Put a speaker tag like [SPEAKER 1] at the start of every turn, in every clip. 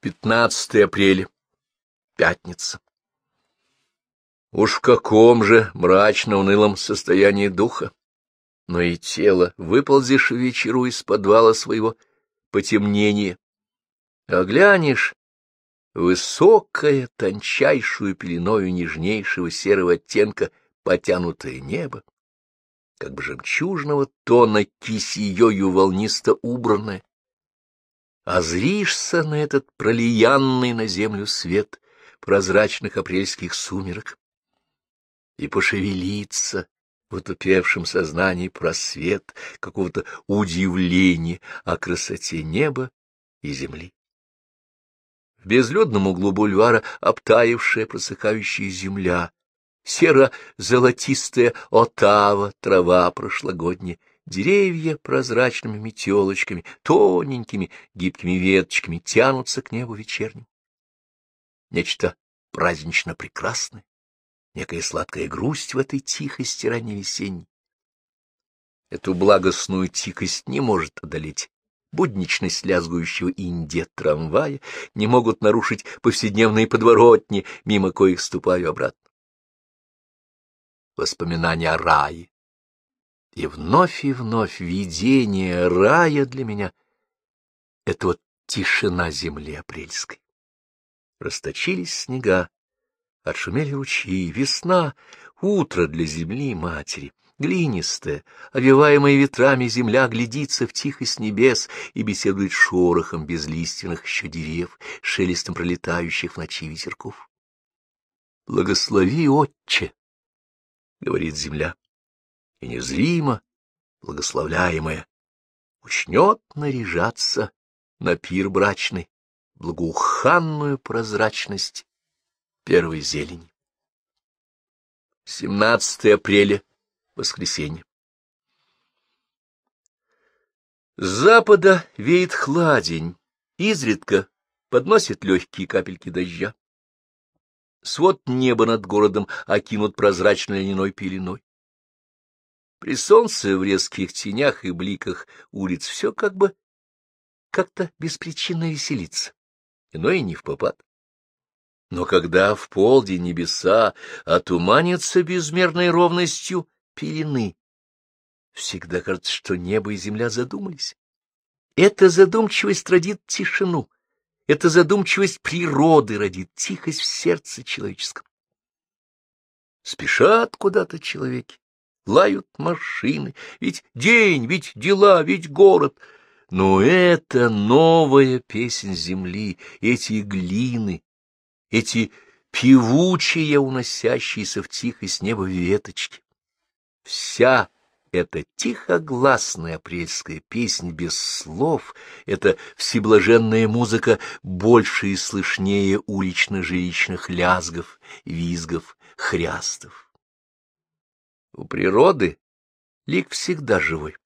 [SPEAKER 1] 15 апреля. Пятница. Уж в каком же мрачно-унылом состоянии духа, но и тело, выползешь вечеру из подвала своего потемнения, оглянешь высокое, тончайшую пеленою нежнейшего серого оттенка потянутое небо, как бы жемчужного тона кисеёю волнисто убранное, а зришься на этот пролиянный на землю свет прозрачных апрельских сумерок и пошевелиться в утупевшем сознании просвет какого-то удивления о красоте неба и земли. В безлюдном углу бульвара обтаившая просыхающая земля, серо-золотистая отава, трава прошлогодняя, Деревья прозрачными метелочками, тоненькими гибкими веточками тянутся к небу вечерним. Нечто празднично прекрасное, некая сладкая грусть в этой тихости ранней весенней. Эту благостную тихость не может одолеть будничность лязгующего инде трамвая, не могут нарушить повседневные подворотни, мимо коих ступаю обратно. Воспоминания о рае, и вновь и вновь видение рая для меня — это вот тишина земли апрельской. Расточились снега, отшумели ручьи, весна, утро для земли матери, глинистая, овиваемая ветрами земля глядится в тихость небес и беседует шорохом безлиственных еще дерев, шелестом пролетающих в ночи ветерков. «Благослови, Отче!» — говорит земля и незримо, благословляемая, учнет наряжаться на пир брачный, благоуханную прозрачность первой зелени. 17 апреля, воскресенье. С запада веет хладень, изредка подносит легкие капельки дождя. Свод неба над городом окинут прозрачной льняной пеленой. При солнце в резких тенях и бликах улиц все как бы как-то беспричинно веселится, но и не в попад. Но когда в полдень небеса отуманятся безмерной ровностью пелены, всегда кажется, что небо и земля задумались. Эта задумчивость родит тишину, эта задумчивость природы родит тихость в сердце человеческом. Спешат куда-то человеки, лают машины, ведь день, ведь дела, ведь город. Но это новая песнь земли, эти глины, эти певучие, уносящиеся в тихость неба веточки. Вся эта тихогласная апрельская песнь без слов, эта всеблаженная музыка больше и слышнее улично-жилищных лязгов, визгов, хрястов. У природы лик всегда живой.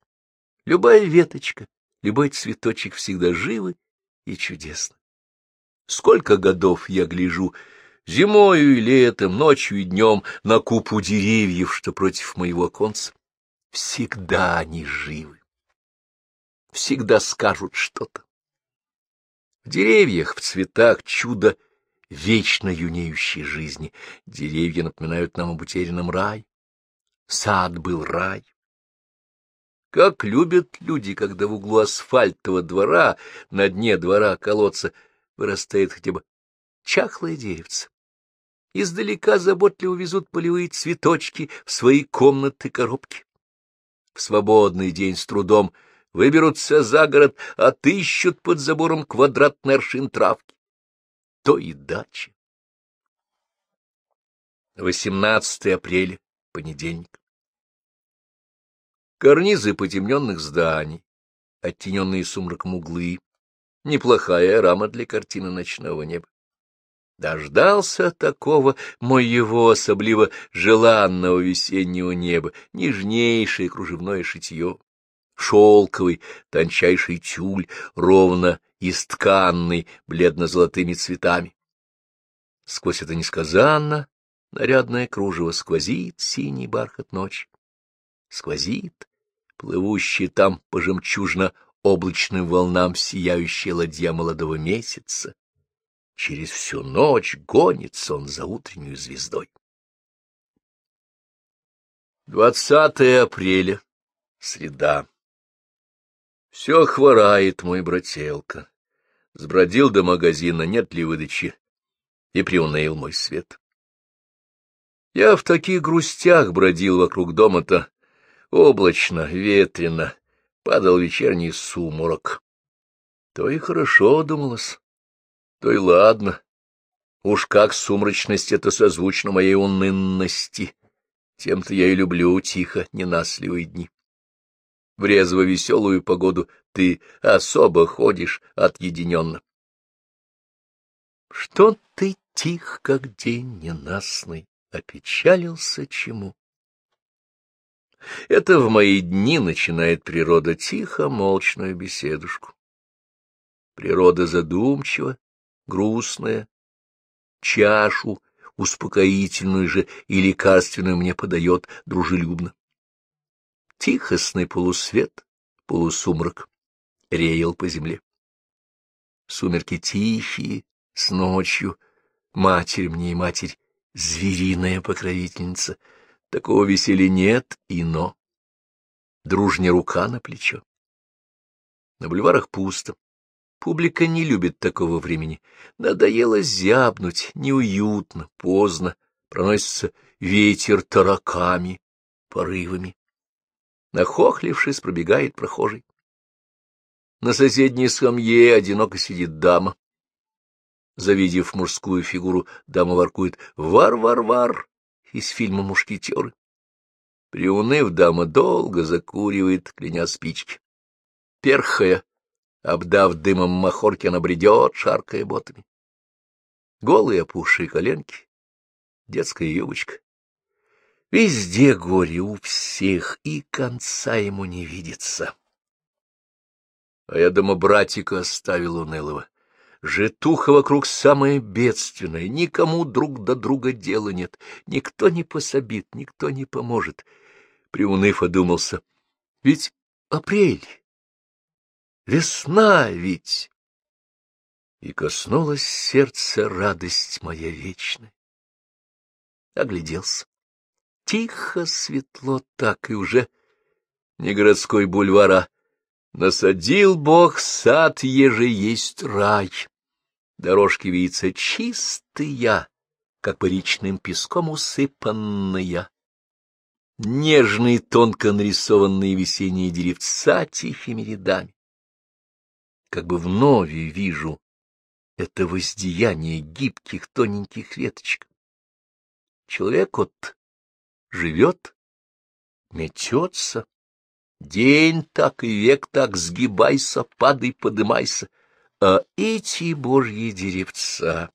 [SPEAKER 1] Любая веточка, любой цветочек всегда живы и чудесны. Сколько годов я гляжу зимою и летом, ночью и днем на купу деревьев, что против моего оконца. Всегда они живы. Всегда скажут что-то. В деревьях, в цветах чудо вечно юнеющей жизни. Деревья напоминают нам об утерянном рае. Сад был рай. Как любят люди, когда в углу асфальтового двора, на дне двора колодца, вырастает хотя бы чахлое деревце. Издалека заботливо везут полевые цветочки в свои комнаты-коробки. В свободный день с трудом выберутся за город, отыщут под забором квадратный аршин травки. То и дача. 18 апреля, понедельник. Карнизы потемненных зданий, оттененные сумраком углы, неплохая рама для картины ночного неба. Дождался такого моего особливо желанного весеннего неба, нежнейшее кружевное шитье, шелковый тончайший тюль, ровно истканный бледно-золотыми цветами. Сквозь это несказанно нарядное кружево сквозит синий бархат ночи. Сквозит, плывущие там по жемчужно-облачным волнам сияющая ладья молодого месяца, через всю ночь гонится он за утреннюю звездой. 20 апреля. Среда. Все хворает мой брателка. Сбродил до магазина, нет ли выдачи, и приуныл мой свет. Я в таких грустях бродил вокруг дома-то. Облачно, ветрено, падал вечерний сумрак. То и хорошо думалось, то и ладно. Уж как сумрачность это созвучно моей унынности. Тем-то я и люблю тихо, ненасливые дни. В резво-веселую погоду ты особо ходишь отъединенно. Что ты тих, как день ненастный? опечалился чему. Это в мои дни начинает природа тихо, молчную беседушку. Природа задумчива, грустная, чашу успокоительную же и лекарственную мне подает дружелюбно. Тихостный полусвет, полусумрак реял по земле. Сумерки тихие, с ночью, матерь мне и матерь звериная покровительница. Такого веселья нет и но. Дружня рука на плечо. На бульварах пусто. Публика не любит такого времени. Надоело зябнуть, неуютно, поздно. Проносится ветер тараками, порывами. Нахохлившись, пробегает прохожий. На соседней скамье одиноко сидит дама. Завидев мужскую фигуру, дама воркует «Вар-вар-вар» из фильма «Мушкетеры». Приуныв, дама долго закуривает, кляня спички. Перхая, обдав дымом махорки, она бредет, шаркая ботами. Голые опухшие коленки, детская юбочка. Везде горе у всех, и конца ему не видится. А я дома братика оставил унылого. Житуха вокруг самая бедственная, никому друг до друга дела нет, никто не пособит, никто не поможет. Приуныв, одумался. Ведь апрель, весна ведь. И коснулась сердца радость моя вечная. Огляделся. Тихо, светло так, и уже не городской бульвара. Насадил Бог сад, еже есть рай. Дорожки видятся чистые, как бы речным песком усыпанные. Нежные, тонко нарисованные весенние деревца тихими рядами. Как бы вновь вижу это воздеяние гибких тоненьких веточек. Человек вот живет, метется, день так и век так, сгибайся, падай, подымайся — а эти божьи деревца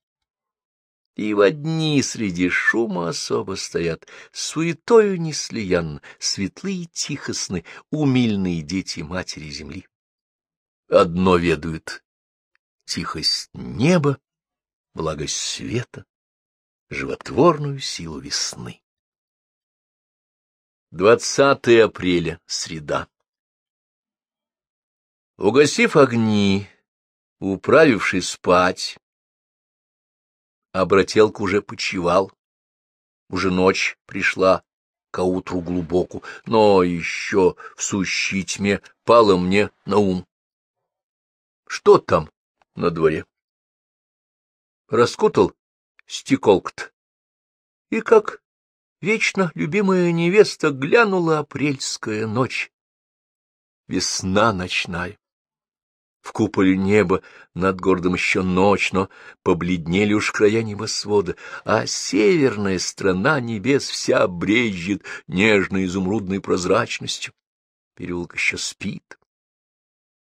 [SPEAKER 1] и в одни среди шума особо стоят, суетою неслиянно, светлые тихостны, умильные дети матери земли. Одно ведают — тихость неба, благость света, животворную силу весны. 20 апреля, среда. Угасив огни, Управившись спать, обрателка уже почевал. Уже ночь пришла к утру глубоку, но еще в сущей тьме пало мне на ум. Что там на дворе? Раскутал стеколкт. И как вечно любимая невеста глянула апрельская ночь. Весна ночная. В куполе неба над городом еще ночь, но побледнели уж края небосвода, а северная страна небес вся брежет нежной изумрудной прозрачностью. Переулок еще спит.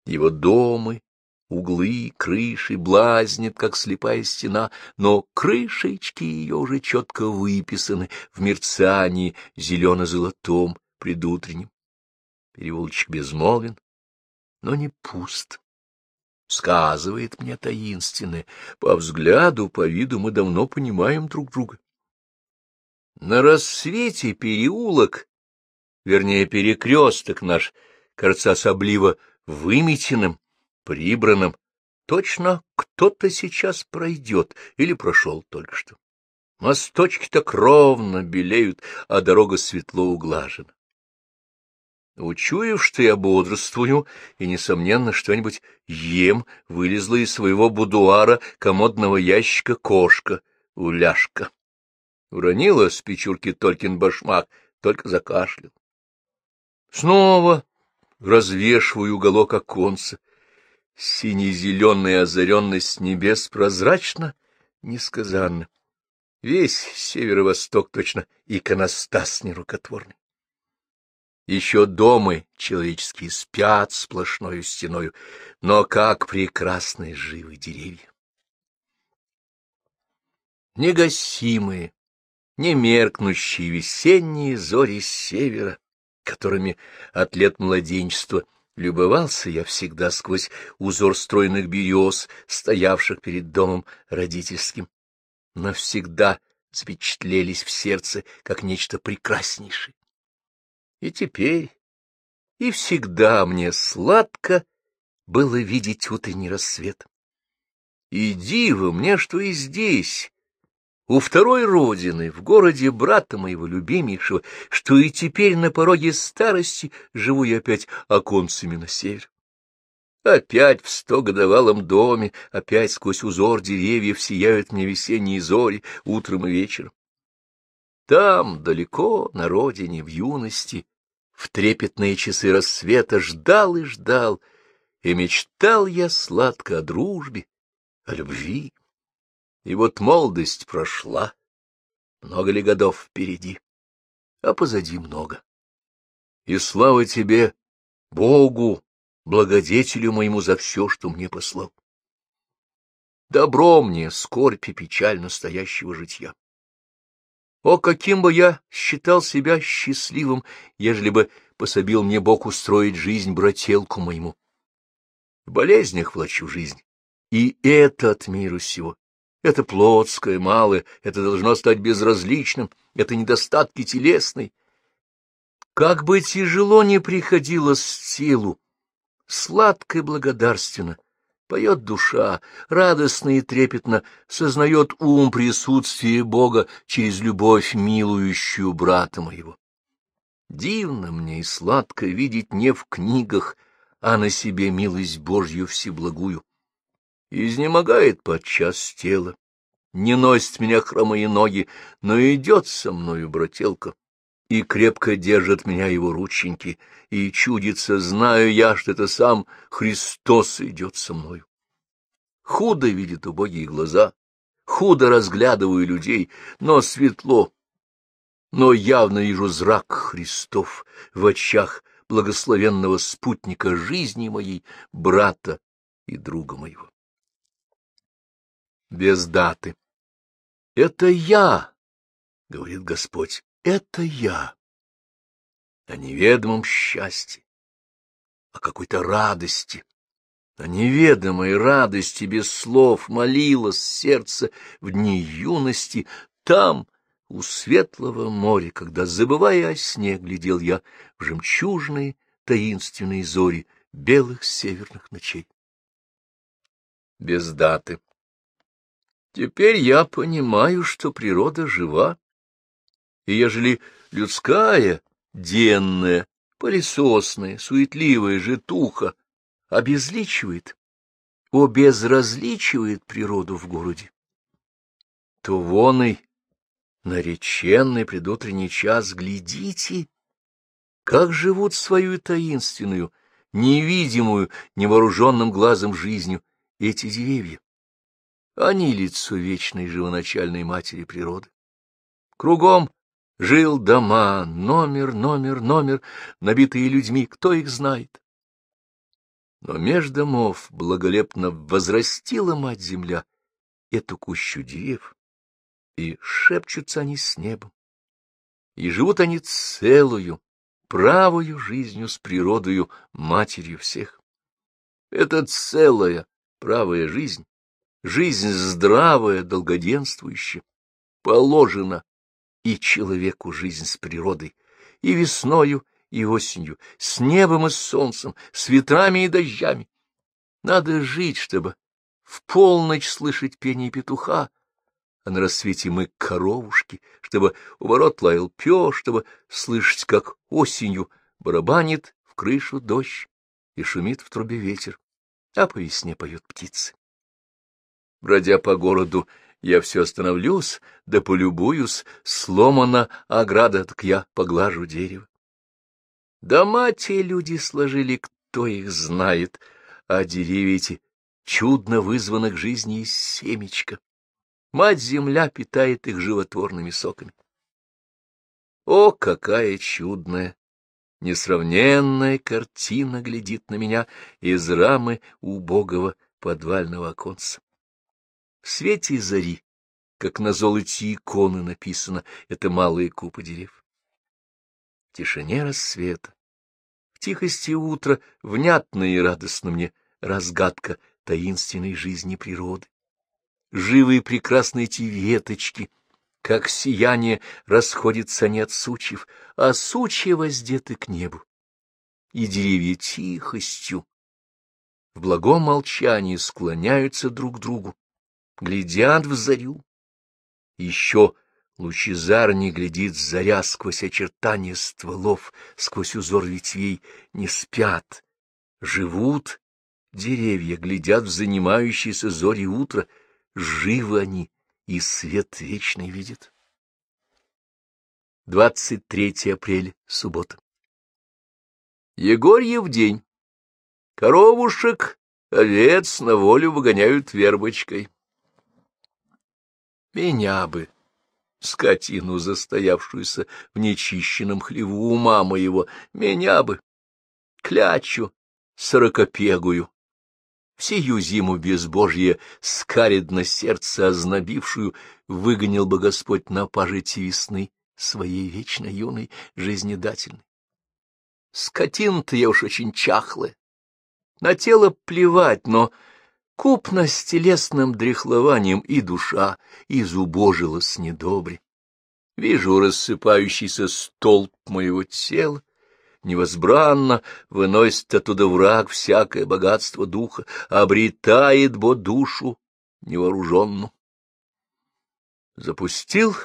[SPEAKER 1] Его дома, углы, крыши блазнет, как слепая стена, но крышечки ее уже четко выписаны в мерцании зелено-золотом предутреннем. Переулочек безмолвен, но не пуст сказывает мне таинственное. По взгляду, по виду мы давно понимаем друг друга. На рассвете переулок, вернее, перекресток наш, кажется особливо выметенным, прибранным, точно кто-то сейчас пройдет или прошел только что. Мосточки так ровно белеют, а дорога светло углажена. Учуяв, что я бодрствую, и, несомненно, что-нибудь ем, вылезла из своего будуара комодного ящика кошка, уляшка. Уронила с печурки Толькин башмак, только закашлял. Снова развешиваю уголок оконца. Сине-зеленая озаренность небес прозрачна, несказанно. Весь северо-восток точно иконостас нерукотворный. Еще дома человеческие спят сплошною стеною, но как прекрасны живы деревья! Негасимые, немеркнущие весенние зори севера, которыми от лет младенчества любовался я всегда сквозь узор стройных берез, стоявших перед домом родительским, навсегда запечатлелись в сердце как нечто прекраснейшее. И теперь, и всегда мне сладко было видеть утренний рассвет. И диво мне, что и здесь, у второй родины, в городе брата моего любимейшего, что и теперь на пороге старости живу я опять оконцами на север. Опять в стогодовалом доме, опять сквозь узор деревьев сияют мне весенние зори утром и вечером. Там, далеко, на родине, в юности, в трепетные часы рассвета ждал и ждал, и мечтал я сладко о дружбе, о любви. И вот молодость прошла, много ли годов впереди, а позади много. И слава тебе, Богу, благодетелю моему за все, что мне послал. Добро мне скорбь и печаль настоящего житья. О, каким бы я считал себя счастливым, ежели бы пособил мне Бог устроить жизнь брателку моему. В болезнях влачу жизнь, и это от мира сего. Это плотское, малое, это должно стать безразличным, это недостатки телесной. Как бы тяжело ни приходилось телу, сладко и благодарственно, Поет душа, радостно и трепетно сознает ум присутствие Бога через любовь, милующую брата моего. Дивно мне и сладко видеть не в книгах, а на себе милость Божью всеблагую. Изнемогает подчас тело, не носит меня хромые ноги, но идет со мною брателка, и крепко держат меня его рученьки, и чудится, знаю я, что это сам Христос идет со мною. Худо видит убогие глаза, худо разглядываю людей, но светло, но явно вижу зрак Христов в очах благословенного спутника жизни моей, брата и друга моего. Без даты. Это я, — говорит Господь, это я. О неведомом счастье, о какой-то радости, о неведомой радости без слов молилось сердце в дни юности там, у светлого моря, когда, забывая о сне, глядел я в жемчужные таинственные зори белых северных ночей. Без даты. Теперь я понимаю, что природа жива, и ежели людская, денная, пылесосная, суетливая житуха обезличивает, обезразличивает природу в городе, то вон и нареченный предутренний час глядите, как живут свою таинственную, невидимую, невооруженным глазом жизнью эти деревья. Они лицо вечной живоначальной матери природы. Кругом Жил дома, номер, номер, номер, набитые людьми, кто их знает. Но меж домов благолепно возрастила мать-земля эту кущу дерев, и шепчутся они с небом. И живут они целую, правую жизнью с природою, матерью всех. Это целая, правая жизнь, жизнь здравая, долгоденствующая, положена и человеку жизнь с природой, и весною, и осенью, с небом и с солнцем, с ветрами и дождями. Надо жить, чтобы в полночь слышать пение петуха, а на рассвете мы коровушки, чтобы у ворот лаял пёс, чтобы слышать, как осенью барабанит в крышу дождь и шумит в трубе ветер, а по весне поют птицы. Бродя по городу, я все остановлюсь, да полюбуюсь, сломана ограда, так я поглажу дерево. Дома те люди сложили, кто их знает, а деревья эти чудно вызванных жизней из семечка. Мать-земля питает их животворными соками. О, какая чудная, несравненная картина глядит на меня из рамы убогого подвального оконца. В свете зари, как на золоте иконы написано, это малые купы дерев. В тишине рассвета, в тихости утра, внятно и радостно мне разгадка таинственной жизни природы. Живые прекрасные эти веточки, как сияние расходятся они от сучьев, а сучья воздеты к небу. И деревья тихостью, в благом молчании склоняются друг к другу, глядят в зарю. Еще лучезар не глядит заря сквозь очертания стволов, сквозь узор ветвей, не спят, живут деревья, глядят в занимающиеся зори утра, живы они и свет вечный видят. 23 апреля, суббота. Егорьев день. Коровушек, овец на волю выгоняют вербочкой. Меня бы, скотину, застоявшуюся в нечищенном хлеву ума моего, меня бы, клячу сорокопегую, Сию зиму безбожье, скаридно сердце ознобившую, выгонил бы Господь на пажити весны своей вечно юной, жизнедательной. Скотин-то я уж очень чахлая, на тело плевать, но Купно с телесным дряхлованием и душа изубожилась недобре. Вижу рассыпающийся столб моего тела, невозбранно выносит оттуда враг всякое богатство духа, обретает бо душу невооруженную. Запустил,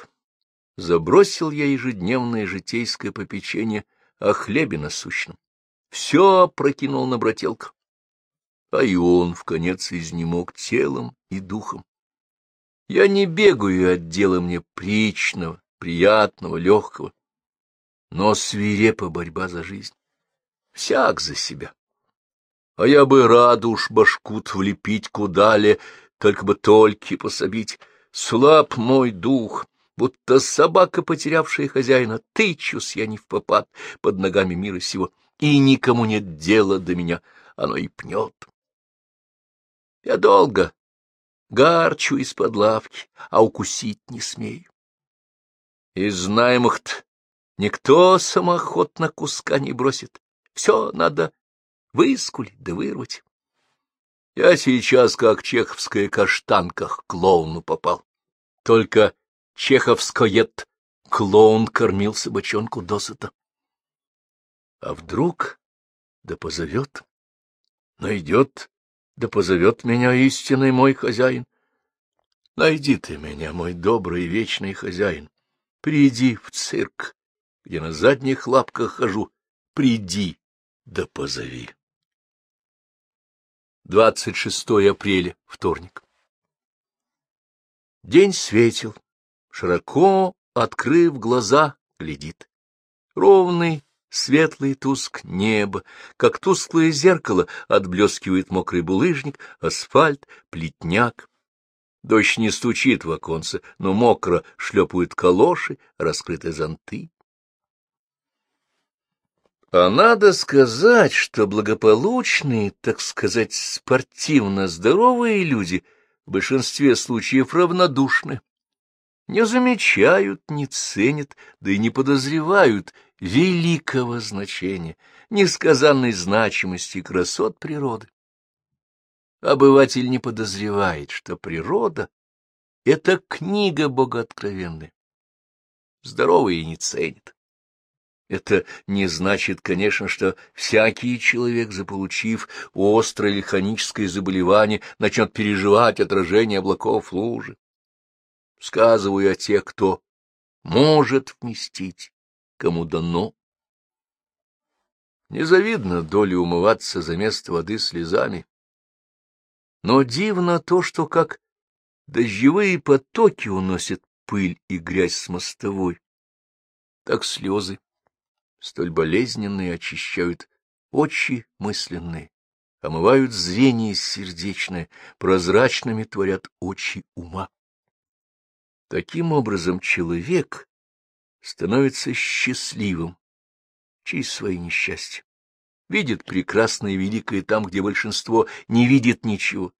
[SPEAKER 1] забросил я ежедневное житейское попечение о хлебе насущном. Все прокинул на брателка а и он в конец изнемог телом и духом. Я не бегаю от дела мне причного, приятного, легкого, но свирепа борьба за жизнь. Всяк за себя. А я бы рад уж башкут влепить куда ли, только бы только пособить. Слаб мой дух, будто собака, потерявшая хозяина, тычусь я не в попад под ногами мира сего, и никому нет дела до меня, оно и пнет. Я долго гарчу из-под лавки, а укусить не смею. Из знаемых-то никто самоохотно куска не бросит. Все надо выскулить да вырвать. Я сейчас, как чеховская каштанка, к клоуну попал. Только чеховскоед клоун кормил собачонку досыта. А вдруг да позовет, найдет да позовет меня истинный мой хозяин. Найди ты меня, мой добрый вечный хозяин. Приди в цирк, где на задних лапках хожу. Приди, да позови. 26 апреля, вторник. День светил, широко открыв глаза, глядит. Ровный, Светлый туск небо, как тусклое зеркало, отблескивает мокрый булыжник, асфальт, плетняк. Дождь не стучит в оконце, но мокро шлепают калоши, раскрыты зонты. А надо сказать, что благополучные, так сказать, спортивно здоровые люди в большинстве случаев равнодушны не замечают, не ценят, да и не подозревают великого значения, несказанной значимости красот природы. Обыватель не подозревает, что природа — это книга богооткровенная. Здоровые не ценит. Это не значит, конечно, что всякий человек, заполучив острое или заболевание, начнет переживать отражение облаков в луже. Сказываю о тех, кто может вместить, кому дано. Незавидно доли умываться за место воды слезами. Но дивно то, что как дождевые потоки уносят пыль и грязь с мостовой, так слезы столь болезненные очищают очи мысленные, омывают зрение сердечное, прозрачными творят очи ума. Таким образом человек становится счастливым. Через свои несчастья, видит прекрасное и великое там, где большинство не видит ничего,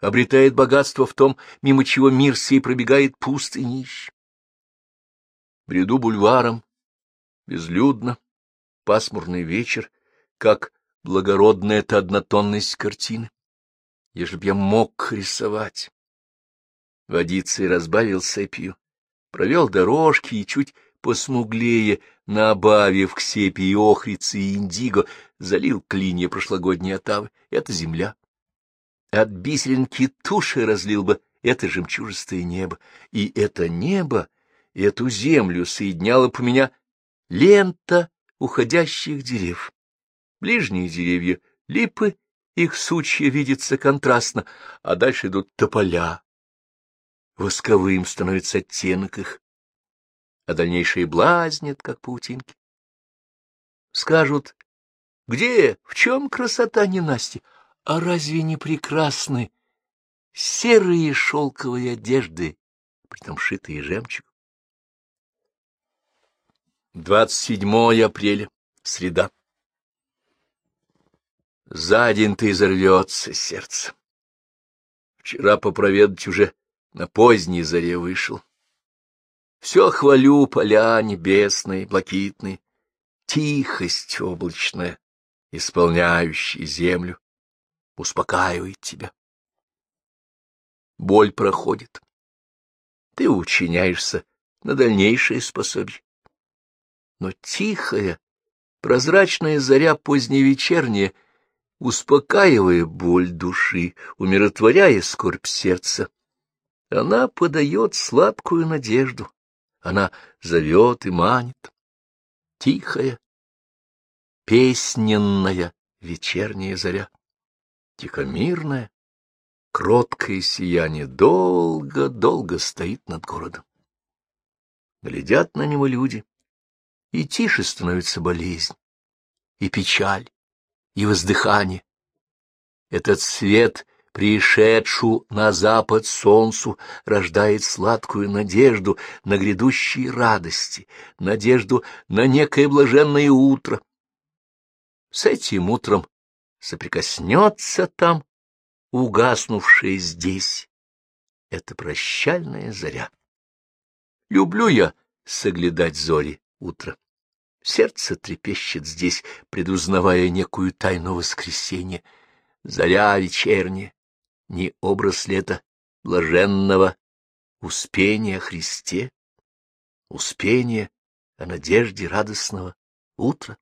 [SPEAKER 1] обретает богатство в том, мимо чего мир сей пробегает пуст и нищ. Бреду бульваром, безлюдно, пасмурный вечер, как благородная эта однотонность картины. Если б я мог рисовать. Водицей разбавил сепию, провел дорожки и чуть посмуглее, набавив к сепии охрицы и индиго, залил клинья прошлогодней отавы. Это земля. От бисеринки туши разлил бы это жемчужистое небо. И это небо, эту землю соединяла по меня лента уходящих дерев. Ближние деревья — липы, их сучья видятся контрастно, а дальше идут тополя. Восковым становится оттенок их, а дальнейшие блазнят, как паутинки. Скажут, где, в чем красота ненасти? А разве не прекрасны серые шелковые одежды, притом шитые жемчугом? 27 апреля, среда. За день ты изорвется сердце. Вчера попроведать уже на поздней заре вышел. Все хвалю поля небесные, блакитные, тихость облачная, исполняющая землю, успокаивает тебя. Боль проходит. Ты учиняешься на дальнейшее способие но тихая, прозрачная заря поздневечерняя, успокаивая боль души, умиротворяя скорбь сердца, она подает сладкую надежду, она зовет и манит. Тихая, песненная вечерняя заря, тихомирная, кроткое сияние долго-долго стоит над городом. Глядят на него люди, и тише становится болезнь, и печаль, и воздыхание. Этот свет, пришедшую на запад солнцу, рождает сладкую надежду на грядущие радости, надежду на некое блаженное утро. С этим утром соприкоснется там угаснувшее здесь. Это прощальная заря. Люблю я соглядать зори утра. Сердце трепещет здесь, предузнавая некую тайну воскресенья. Заря вечерняя, не образ ли это блаженного успения Христе, успения о надежде радостного утра?